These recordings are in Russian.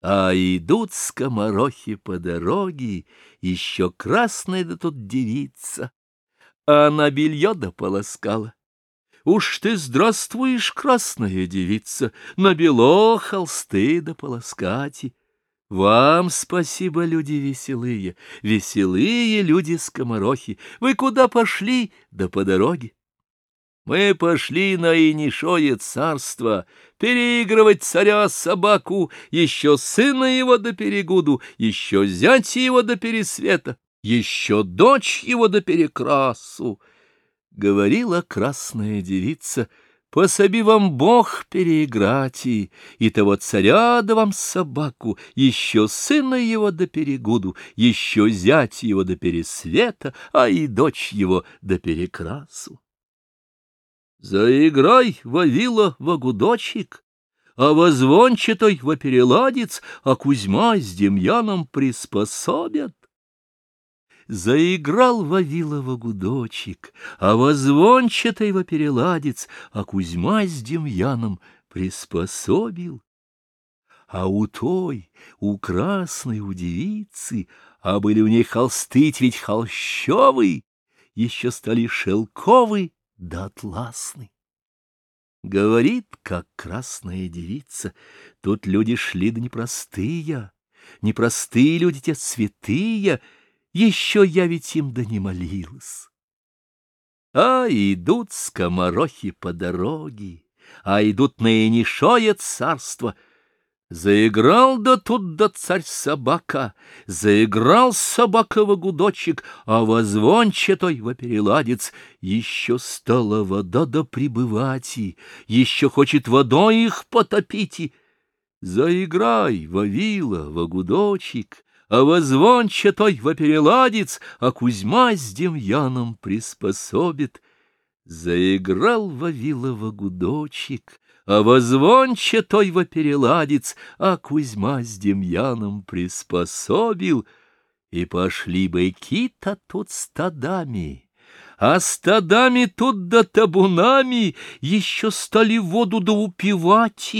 А идут скоморохи по дороге, еще красная да тут девица. А она белье да полоскала. Уж ты здравствуешь, красная девица, на бело холсты да полоскати. Вам спасибо, люди веселые, веселые люди-скоморохи. Вы куда пошли? Да по дороге. Мы пошли на инишое царство, переигрывать царя собаку, еще сына его до перегуду, еще зять его до пересвета, еще дочь его до перекрасу. Говорила красная девица — Пособи вам Бог переиграть и, и того царя да вам собаку, еще сына его до перегуду, еще зять его до пересвета, а и дочь его до перекрасу. Заиграй, Вавила, вагудочек, а возвончатой вопереладец, а Кузьма с Демьяном приспособят. Заиграл Вавилова гудочек, а возвончатый вопереладец, а Кузьма с Демьяном приспособил. А у той, у красной, у девицы, а были у ней холсты ведь холщовый, еще стали шелковый да атласный. Говорит, как красная девица, тут люди шли да непростые, непростые люди те святые, еще я ведь им да не молилась. А идут скоморохи по дороге, а идут на инишое царство. Заиграл да тут да царь-собака, заиграл собаково гудочек, а возвончатой вопереладец еще стала вода да прибывать, еще хочет водой их потопить. И заиграй, Вавила, вагудочек, а возвончатой вопереладец, а Кузьма с Демьяном приспособит. Заиграл Вавилова гудочек, а возвончатой вопереладец, а Кузьма с Демьяном приспособил. И пошли байки-то тут стадами, а стадами тут да табунами еще стали воду да упивать,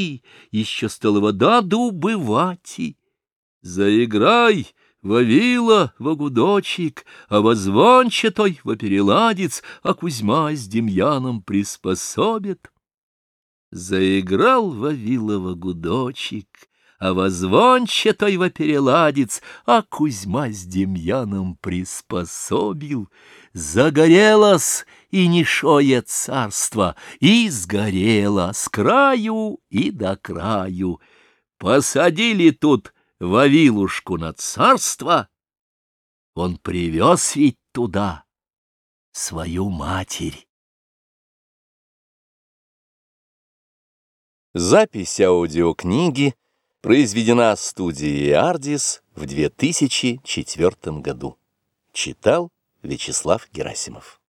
еще стала вода да убывать. Заиграй, Вавила, вагудочек, а возвончатой вопереладец, а Кузьма с Демьяном приспособит. Заиграл Вавила вагудочек, а возвончатой вопереладец, а Кузьма с Демьяном приспособил. Загорелось и нишое царство, и сгорело с краю и до краю. Посадили тут Вавилушку на царство, он привез ведь туда свою матерь. Запись аудиокниги произведена студией «Ардис» в 2004 году. Читал Вячеслав Герасимов.